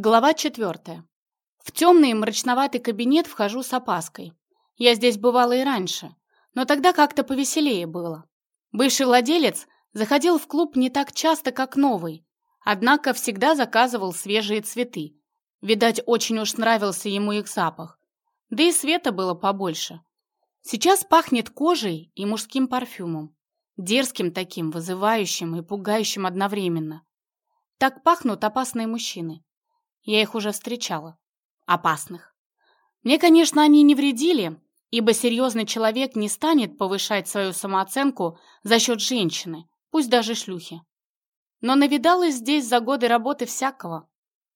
Глава четвертая. В темный мрачноватый кабинет вхожу с опаской. Я здесь бывала и раньше, но тогда как-то повеселее было. Бывший владелец заходил в клуб не так часто, как новый, однако всегда заказывал свежие цветы. Видать, очень уж нравился ему их запах. Да и света было побольше. Сейчас пахнет кожей и мужским парфюмом. Дерзким таким, вызывающим и пугающим одновременно. Так пахнут опасные мужчины. Я их уже встречала. Опасных. Мне, конечно, они не вредили, ибо серьезный человек не станет повышать свою самооценку за счет женщины, пусть даже шлюхи. Но навидалась здесь за годы работы всякого.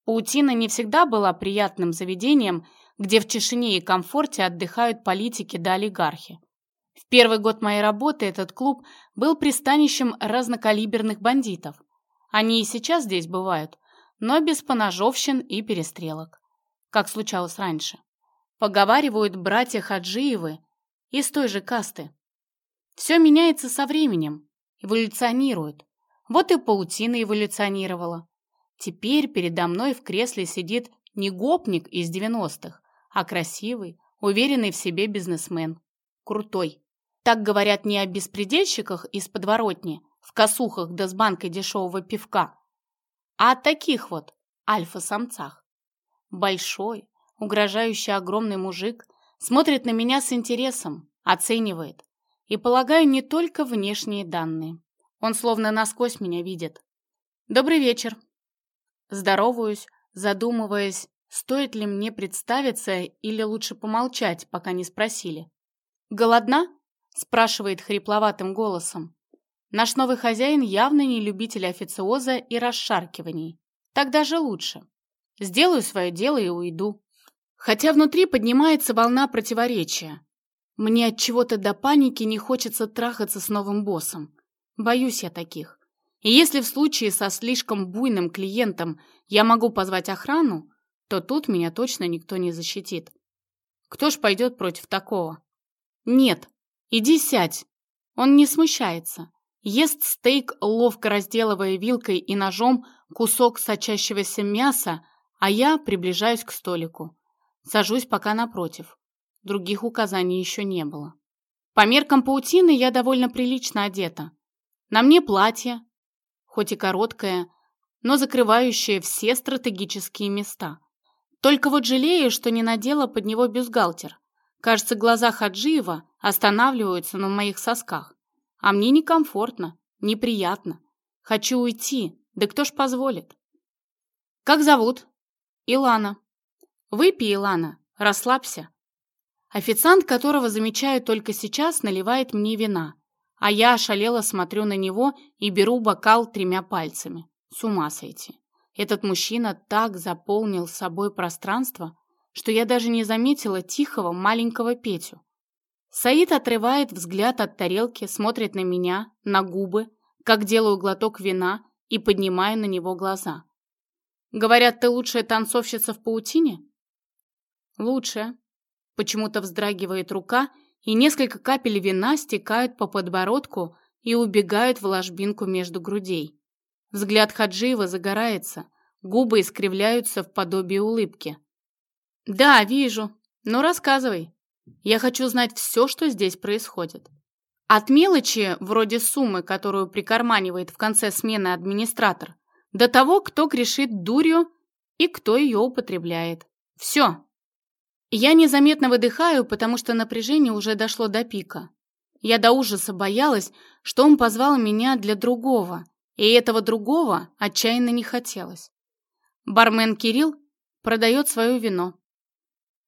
Паутина не всегда была приятным заведением, где в тишине и комфорте отдыхают политики да олигархи. В первый год моей работы этот клуб был пристанищем разнокалиберных бандитов. Они и сейчас здесь бывают, но без поножовщин и перестрелок, как случалось раньше. Поговаривают братья Хаджиевы из той же касты. Все меняется со временем, эволюционирует. Вот и паутина эволюционировала. Теперь передо мной в кресле сидит не гопник из 90-х, а красивый, уверенный в себе бизнесмен. Крутой. Так говорят не о беспредельщиках из подворотни, в косухах да с банкой дешевого пивка, а о таких вот альфа-самцах. Большой, угрожающий огромный мужик смотрит на меня с интересом, оценивает. И, полагаю, не только внешние данные. Он словно насквозь меня видит. «Добрый вечер». Здороваюсь, задумываясь, стоит ли мне представиться или лучше помолчать, пока не спросили. «Голодна?» – спрашивает хрипловатым голосом. Наш новый хозяин явно не любитель официоза и расшаркиваний. Так даже лучше. Сделаю свое дело и уйду. Хотя внутри поднимается волна противоречия. Мне от чего-то до паники не хочется трахаться с новым боссом. Боюсь я таких. И если в случае со слишком буйным клиентом я могу позвать охрану, то тут меня точно никто не защитит. Кто ж пойдет против такого? Нет, иди сядь. Он не смущается. Ест стейк, ловко разделывая вилкой и ножом кусок сочащегося мяса, а я приближаюсь к столику. Сажусь пока напротив. Других указаний еще не было. По меркам паутины я довольно прилично одета. На мне платье, хоть и короткое, но закрывающее все стратегические места. Только вот жалею, что не надела под него бюстгальтер. Кажется, глаза Хаджиева останавливаются на моих сосках. А мне некомфортно, неприятно. Хочу уйти, да кто ж позволит? Как зовут? Илана. Выпей, Илана, расслабься. Официант, которого замечаю только сейчас, наливает мне вина, а я ошалело смотрю на него и беру бокал тремя пальцами. С ума сойти. Этот мужчина так заполнил собой пространство, что я даже не заметила тихого маленького Петю. Саид отрывает взгляд от тарелки, смотрит на меня, на губы, как делаю глоток вина и поднимаю на него глаза. «Говорят, ты лучшая танцовщица в паутине?» «Лучшая». Почему-то вздрагивает рука, и несколько капель вина стекают по подбородку и убегают в ложбинку между грудей. Взгляд Хаджиева загорается, губы искривляются в подобии улыбки. «Да, вижу. Ну, рассказывай». Я хочу знать все, что здесь происходит. От мелочи, вроде суммы, которую прикарманивает в конце смены администратор, до того, кто грешит дурью и кто ее употребляет. Все. Я незаметно выдыхаю, потому что напряжение уже дошло до пика. Я до ужаса боялась, что он позвал меня для другого, и этого другого отчаянно не хотелось. Бармен Кирилл продает свое вино.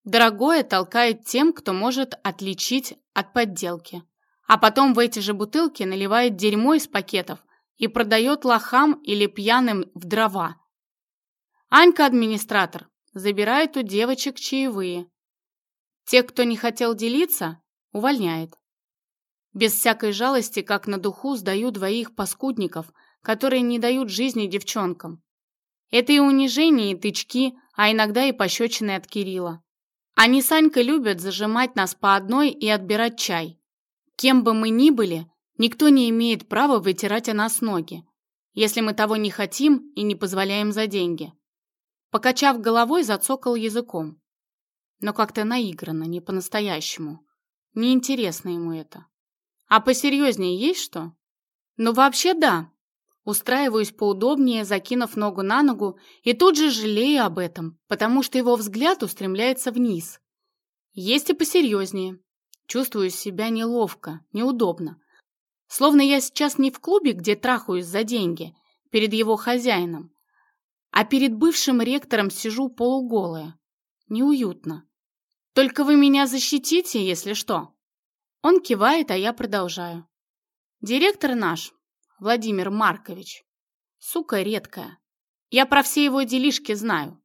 Дорогое толкает тем, кто может отличить от подделки. А потом в эти же бутылки наливает дерьмо из пакетов и продает лохам или пьяным в дрова. Анька, администратор, забирает у девочек чаевые. Тех, кто не хотел делиться, увольняет. Без всякой жалости, как на духу, сдаю двоих паскудников, которые не дают жизни девчонкам. Это и унижение, и тычки, а иногда и пощечины от Кирилла. Они с Анькой любят зажимать нас по одной и отбирать чай. Кем бы мы ни были, никто не имеет права вытирать о нас ноги, если мы того не хотим и не позволяем за деньги. Покачав головой, зацокал языком. Но как-то наигранно, не по-настоящему. Неинтересно ему это. А посерьезнее есть что? Ну, вообще да. Устраиваюсь поудобнее, закинув ногу на ногу, и тут же жалею об этом, потому что его взгляд устремляется вниз. Есть и посерьезнее. Чувствую себя неловко, неудобно. Словно я сейчас не в клубе, где трахаюсь за деньги, перед его хозяином, а перед бывшим ректором сижу полуголая. Неуютно. Только вы меня защитите, если что. Он кивает, а я продолжаю. Директор наш, Владимир Маркович. Сука редкая. Я про все его делишки знаю.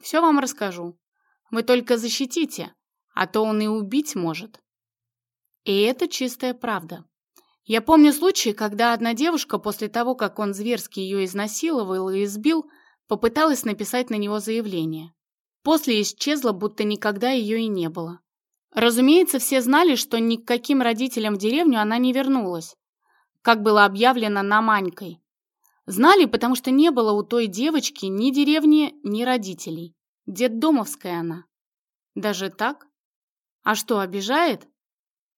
Все вам расскажу. Вы только защитите, а то он и убить может. И это чистая правда. Я помню случай, когда одна девушка после того, как он зверски ее изнасиловал и избил, попыталась написать на него заявление. После исчезла, будто никогда ее и не было. Разумеется, все знали, что ни к каким родителям в деревню она не вернулась, как было объявлено на Манькой. Знали, потому что не было у той девочки ни деревни, ни родителей. Детдомовская она. Даже так? А что, обижает?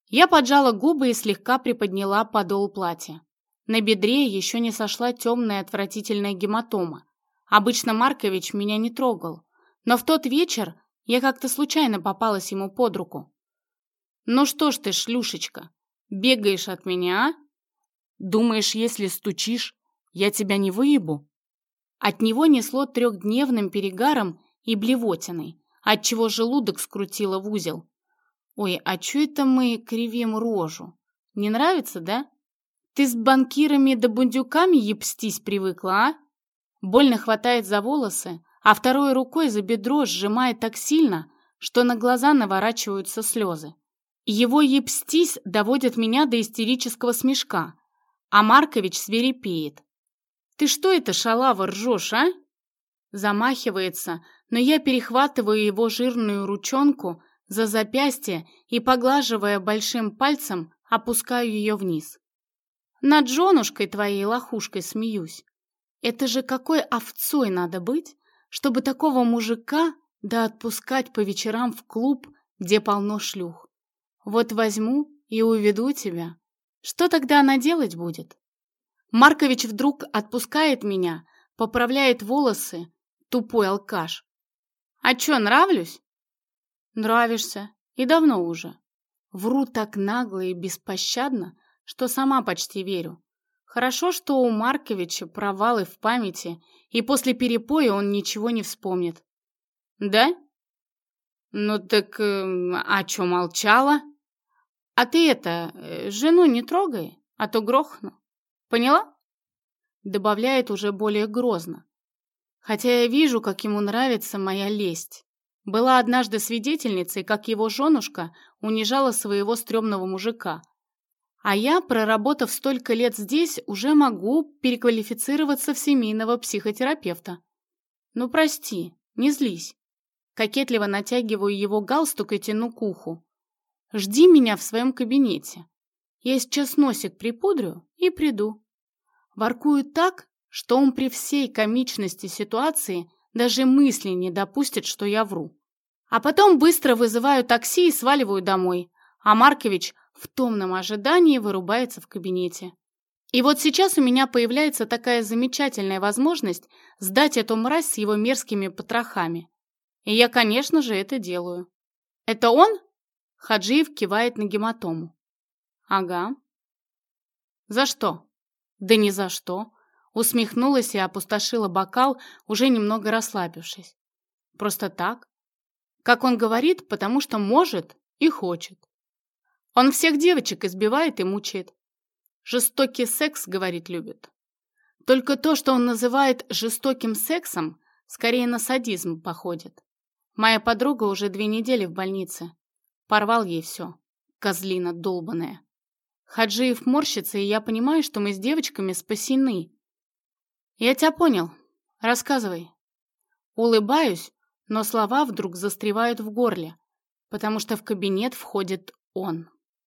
Я поджала губы и слегка приподняла подол платья. На бедре еще не сошла темная отвратительная гематома. Обычно Маркович меня не трогал. Но в тот вечер я как-то случайно попалась ему под руку. «Ну что ж ты, шлюшечка, бегаешь от меня, а? Думаешь, если стучишь, я тебя не выебу?» От него несло трехдневным перегаром и блевотиной, отчего желудок скрутило в узел. «Ой, а чё это мы кривим рожу? Не нравится, да? Ты с банкирами да бундюками епстись привыкла, а?» Больно хватает за волосы, а второй рукой за бедро сжимает так сильно, что на глаза наворачиваются слезы. Его епстись доводит меня до истерического смешка, а Маркович свирепеет. «Ты что это, шалава, ржешь, а?» Замахивается, но я перехватываю его жирную ручонку за запястье и, поглаживая большим пальцем, опускаю ее вниз. Над женушкой твоей лохушкой смеюсь. Это же какой овцой надо быть, чтобы такого мужика да отпускать по вечерам в клуб, где полно шлюх. Вот возьму и уведу тебя. Что тогда она делать будет? Маркович вдруг отпускает меня, поправляет волосы, тупой алкаш. А чё, нравлюсь? Нравишься. И давно уже. Вру так нагло и беспощадно, что сама почти верю. Хорошо, что у Марковича провалы в памяти, и после перепоя он ничего не вспомнит. Да? Ну так э, а чё молчала? А ты это, э, жену не трогай, а то грохну. Поняла? Добавляет уже более грозно. Хотя я вижу, как ему нравится моя лесть. Была однажды свидетельницей, как его женушка унижала своего стрёмного мужика – а я, проработав столько лет здесь, уже могу переквалифицироваться в семейного психотерапевта. Ну, прости, не злись. Кокетливо натягиваю его галстук и тяну к уху. Жди меня в своем кабинете. Я сейчас носик припудрю и приду. Воркую так, что он при всей комичности ситуации даже мысли не допустит, что я вру. А потом быстро вызываю такси и сваливаю домой. А Маркович в томном ожидании вырубается в кабинете. И вот сейчас у меня появляется такая замечательная возможность сдать эту мразь с его мерзкими потрохами. И я, конечно же, это делаю. «Это он?» Хаджиев кивает на гематому. «Ага». «За что?» «Да ни за что». Усмехнулась и опустошила бокал, уже немного расслабившись. «Просто так?» Как он говорит, потому что может и хочет. Он всех девочек избивает и мучает. Жестокий секс, говорит, любит. Только то, что он называет жестоким сексом, скорее на садизм походит. Моя подруга уже две недели в больнице. Порвал ей все. Козлина долбаная. Хаджиев морщится, и я понимаю, что мы с девочками спасены. Я тебя понял. Рассказывай. Улыбаюсь, но слова вдруг застревают в горле, потому что в кабинет входит он.